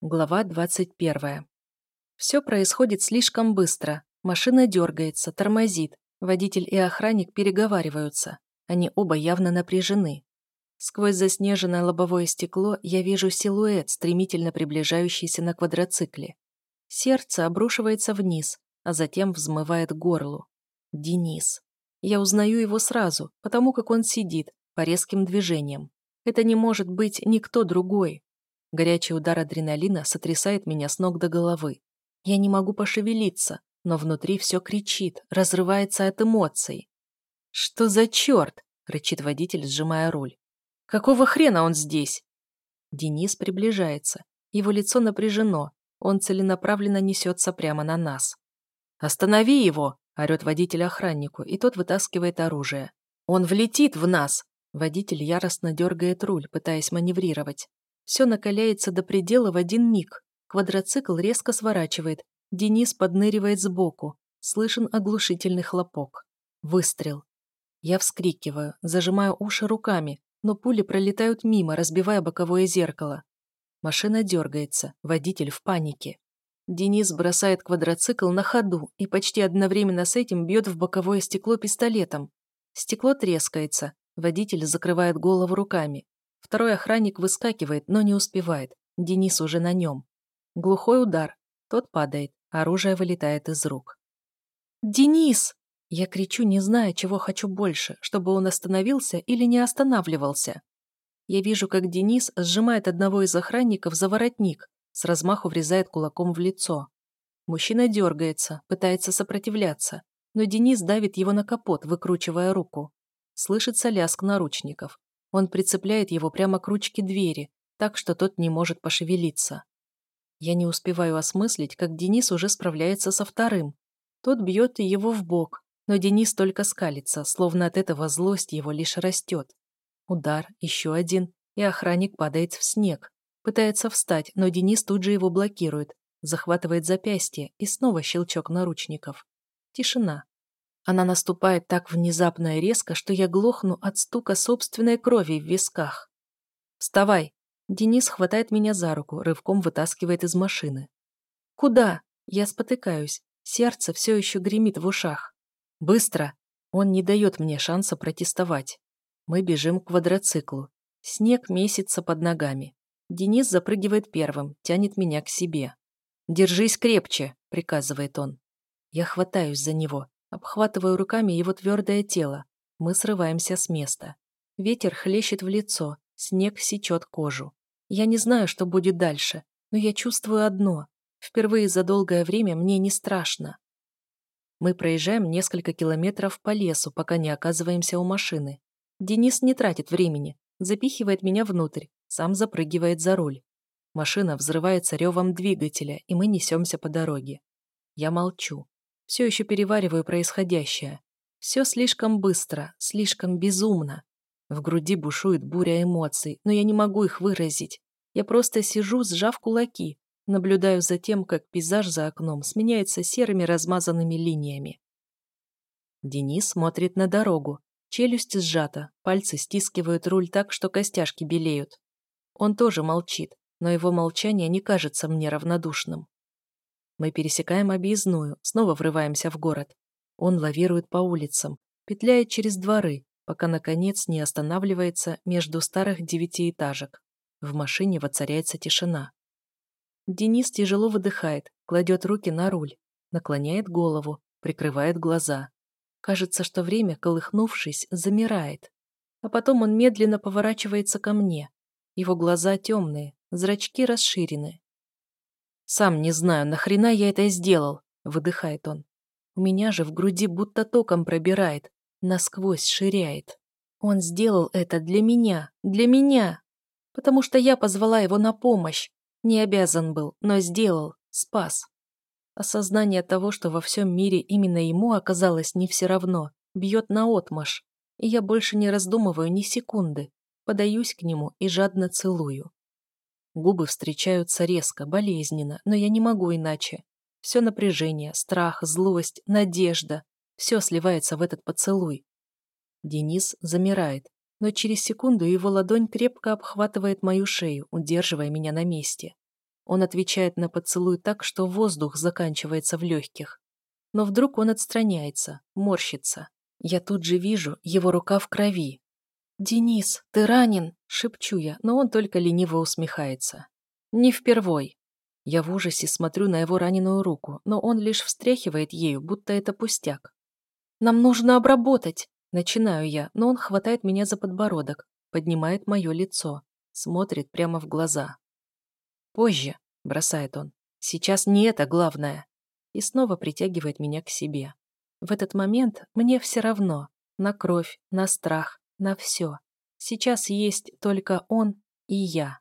Глава 21. Все происходит слишком быстро. Машина дергается, тормозит. Водитель и охранник переговариваются. Они оба явно напряжены. Сквозь заснеженное лобовое стекло я вижу силуэт, стремительно приближающийся на квадроцикле. Сердце обрушивается вниз, а затем взмывает горлу. Денис. Я узнаю его сразу, потому как он сидит, по резким движениям. Это не может быть никто другой. Горячий удар адреналина сотрясает меня с ног до головы. Я не могу пошевелиться, но внутри все кричит, разрывается от эмоций. «Что за черт?» – рычит водитель, сжимая руль. «Какого хрена он здесь?» Денис приближается. Его лицо напряжено. Он целенаправленно несется прямо на нас. «Останови его!» – орет водитель охраннику, и тот вытаскивает оружие. «Он влетит в нас!» Водитель яростно дергает руль, пытаясь маневрировать. Все накаляется до предела в один миг. Квадроцикл резко сворачивает. Денис подныривает сбоку. Слышен оглушительный хлопок. Выстрел. Я вскрикиваю, зажимаю уши руками, но пули пролетают мимо, разбивая боковое зеркало. Машина дергается, водитель в панике. Денис бросает квадроцикл на ходу и почти одновременно с этим бьет в боковое стекло пистолетом. Стекло трескается, водитель закрывает голову руками. Второй охранник выскакивает, но не успевает. Денис уже на нем. Глухой удар. Тот падает. Оружие вылетает из рук. «Денис!» Я кричу, не зная, чего хочу больше, чтобы он остановился или не останавливался. Я вижу, как Денис сжимает одного из охранников за воротник, с размаху врезает кулаком в лицо. Мужчина дергается, пытается сопротивляться, но Денис давит его на капот, выкручивая руку. Слышится лязг наручников. Он прицепляет его прямо к ручке двери, так что тот не может пошевелиться. Я не успеваю осмыслить, как Денис уже справляется со вторым. Тот бьет его в бок, но Денис только скалится, словно от этого злость его лишь растет. Удар, еще один, и охранник падает в снег. Пытается встать, но Денис тут же его блокирует, захватывает запястье и снова щелчок наручников. Тишина. Она наступает так внезапно и резко, что я глохну от стука собственной крови в висках. «Вставай!» Денис хватает меня за руку, рывком вытаскивает из машины. «Куда?» Я спотыкаюсь. Сердце все еще гремит в ушах. «Быстро!» Он не дает мне шанса протестовать. Мы бежим к квадроциклу. Снег месится под ногами. Денис запрыгивает первым, тянет меня к себе. «Держись крепче!» – приказывает он. Я хватаюсь за него, Обхватываю руками его твердое тело. Мы срываемся с места. Ветер хлещет в лицо, снег сечет кожу. Я не знаю, что будет дальше, но я чувствую одно. Впервые за долгое время мне не страшно. Мы проезжаем несколько километров по лесу, пока не оказываемся у машины. Денис не тратит времени, запихивает меня внутрь, сам запрыгивает за руль. Машина взрывается ревом двигателя, и мы несемся по дороге. Я молчу. Все еще перевариваю происходящее. Все слишком быстро, слишком безумно. В груди бушует буря эмоций, но я не могу их выразить. Я просто сижу, сжав кулаки, наблюдаю за тем, как пейзаж за окном сменяется серыми размазанными линиями. Денис смотрит на дорогу. Челюсть сжата, пальцы стискивают руль так, что костяшки белеют. Он тоже молчит, но его молчание не кажется мне равнодушным. Мы пересекаем объездную, снова врываемся в город. Он лавирует по улицам, петляет через дворы, пока, наконец, не останавливается между старых девятиэтажек. В машине воцаряется тишина. Денис тяжело выдыхает, кладет руки на руль, наклоняет голову, прикрывает глаза. Кажется, что время, колыхнувшись, замирает. А потом он медленно поворачивается ко мне. Его глаза темные, зрачки расширены, «Сам не знаю, нахрена я это сделал», — выдыхает он. У меня же в груди будто током пробирает, насквозь ширяет. Он сделал это для меня, для меня. Потому что я позвала его на помощь. Не обязан был, но сделал, спас. Осознание того, что во всем мире именно ему оказалось не все равно, бьет наотмашь. И я больше не раздумываю ни секунды. Подаюсь к нему и жадно целую. Губы встречаются резко, болезненно, но я не могу иначе. Все напряжение, страх, злость, надежда – все сливается в этот поцелуй. Денис замирает, но через секунду его ладонь крепко обхватывает мою шею, удерживая меня на месте. Он отвечает на поцелуй так, что воздух заканчивается в легких. Но вдруг он отстраняется, морщится. Я тут же вижу его рука в крови. «Денис, ты ранен!» — шепчу я, но он только лениво усмехается. «Не впервой». Я в ужасе смотрю на его раненую руку, но он лишь встряхивает ею, будто это пустяк. «Нам нужно обработать!» Начинаю я, но он хватает меня за подбородок, поднимает мое лицо, смотрит прямо в глаза. «Позже», — бросает он, — «сейчас не это главное». И снова притягивает меня к себе. В этот момент мне все равно. На кровь, на страх, на все. Сейчас есть только он и я.